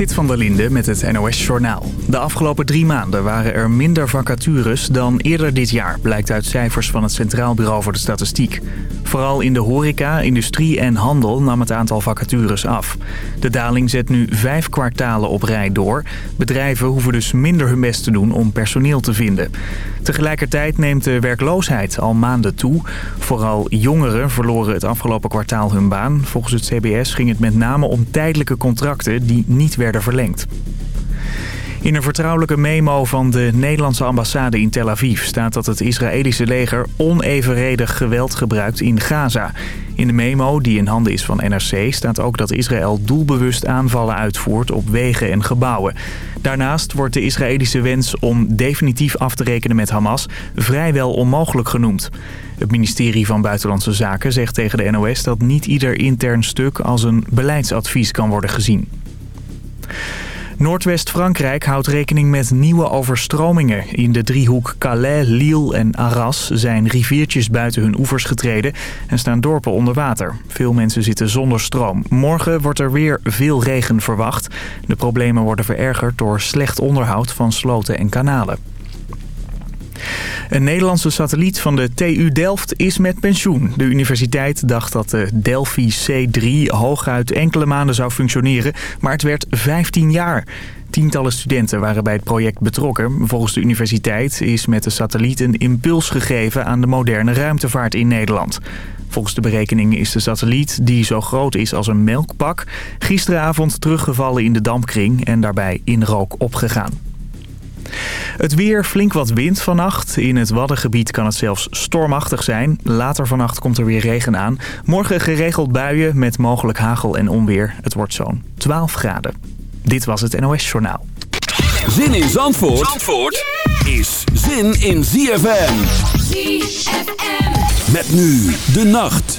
Sit van der Linde met het NOS-journaal. De afgelopen drie maanden waren er minder vacatures dan eerder dit jaar... blijkt uit cijfers van het Centraal Bureau voor de Statistiek. Vooral in de horeca, industrie en handel nam het aantal vacatures af. De daling zet nu vijf kwartalen op rij door. Bedrijven hoeven dus minder hun best te doen om personeel te vinden. Tegelijkertijd neemt de werkloosheid al maanden toe. Vooral jongeren verloren het afgelopen kwartaal hun baan. Volgens het CBS ging het met name om tijdelijke contracten die niet werden verlengd. In een vertrouwelijke memo van de Nederlandse ambassade in Tel Aviv staat dat het Israëlische leger onevenredig geweld gebruikt in Gaza. In de memo, die in handen is van NRC, staat ook dat Israël doelbewust aanvallen uitvoert op wegen en gebouwen. Daarnaast wordt de Israëlische wens om definitief af te rekenen met Hamas vrijwel onmogelijk genoemd. Het ministerie van Buitenlandse Zaken zegt tegen de NOS dat niet ieder intern stuk als een beleidsadvies kan worden gezien. Noordwest-Frankrijk houdt rekening met nieuwe overstromingen. In de driehoek Calais, Lille en Arras zijn riviertjes buiten hun oevers getreden en staan dorpen onder water. Veel mensen zitten zonder stroom. Morgen wordt er weer veel regen verwacht. De problemen worden verergerd door slecht onderhoud van sloten en kanalen. Een Nederlandse satelliet van de TU Delft is met pensioen. De universiteit dacht dat de Delphi C3 hooguit enkele maanden zou functioneren, maar het werd 15 jaar. Tientallen studenten waren bij het project betrokken. Volgens de universiteit is met de satelliet een impuls gegeven aan de moderne ruimtevaart in Nederland. Volgens de berekeningen is de satelliet, die zo groot is als een melkpak, gisteravond teruggevallen in de dampkring en daarbij in rook opgegaan. Het weer, flink wat wind vannacht. In het Waddengebied kan het zelfs stormachtig zijn. Later vannacht komt er weer regen aan. Morgen geregeld buien met mogelijk hagel en onweer. Het wordt zo'n 12 graden. Dit was het NOS Journaal. Zin in Zandvoort, Zandvoort is zin in ZFM. ZFM. Met nu de nacht.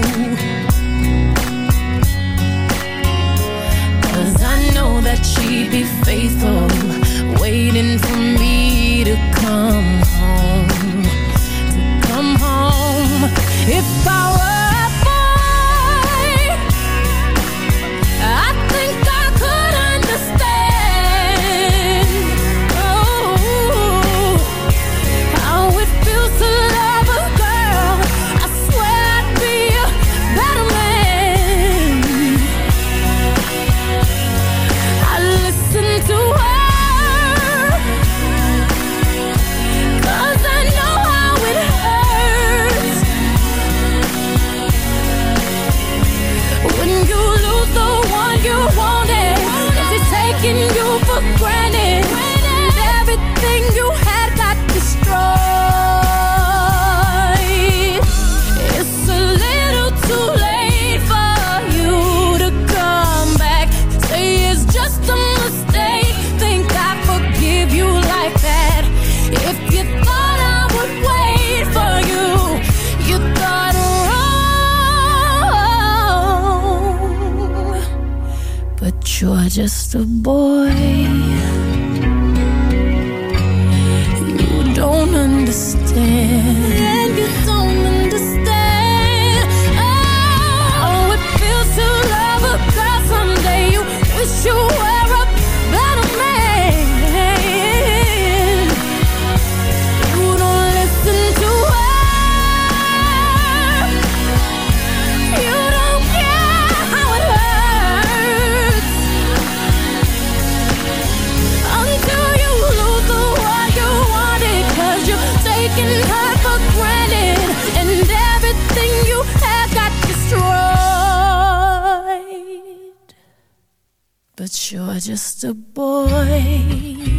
the boy. just a boy.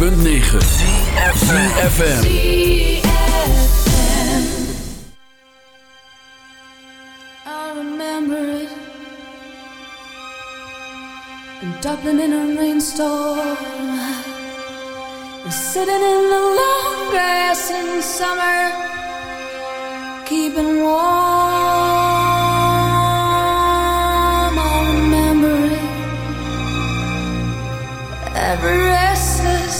106.9 FM. I remember it. In Dublin in a rainstorm. Sitting in the long grass in summer Keeping warm. Every